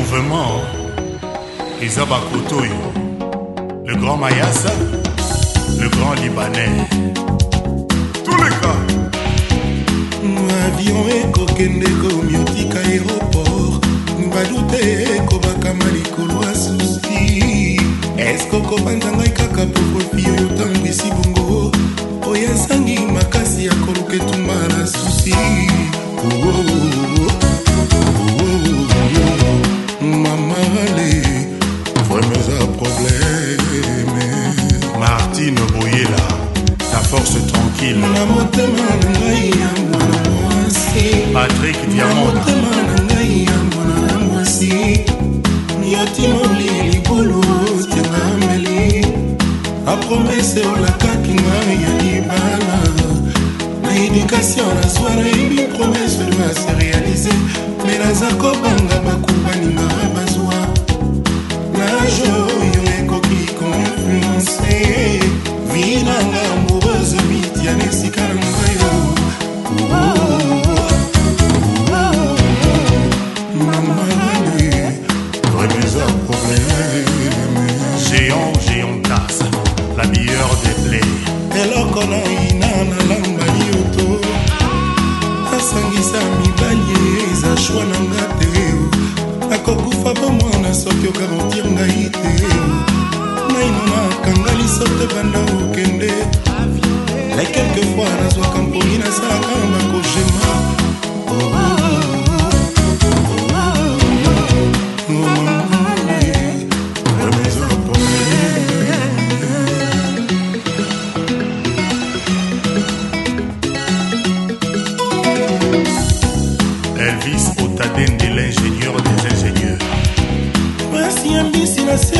mouvement oh. eza bakoto oyo le grand mayasa le grand libanais toleka avion ekokende komiotika aéroport badute ekobakama likolo ya susi eske okobanza ngai kaka poprofi oyo tambwisi bongo oyo ezangi makasi ya koluka etuma na susi oh, oh, oh. mobali vraiment eza probleme martine boyela ta force tranquille na motema na ngai ya mwana mwasi patrik diamantmotema na ngai ya mwana mwasi yotimoli libulu tengameli apromese olakaki ngai ya libala na edukation nazwara ebi promese doase réalise me naza kobanga bakubaninga la meilleure des plaies eloko na ina na lambali oto nasangisa mibali eza shwa na nga te nakokufa bomwana soki okarotir ngai te naino nakanga lisote banda okende la quelquefois nazwaka mpongi nasalaka bakogema fils Otadende l'ingénieur des ingénieurs Prince Yambisi na se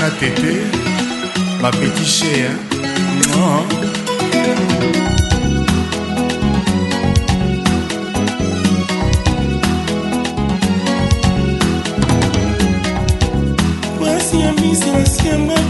na tete bapetiche non mwasi ya misi basiamba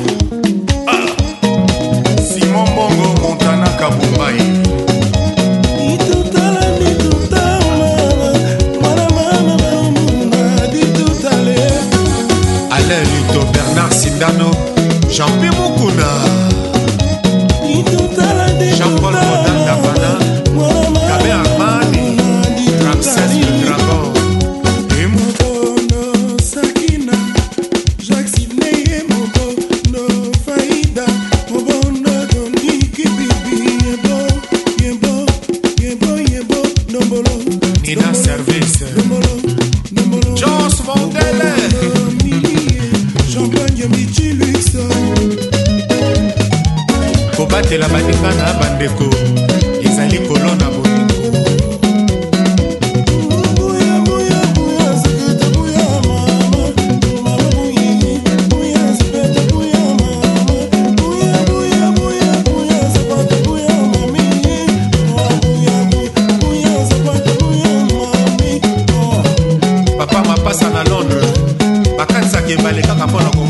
kobatela baninga na bandeko ezali kolona bolingo papa mapasa na londres bakanisaka ebale kaka mpo na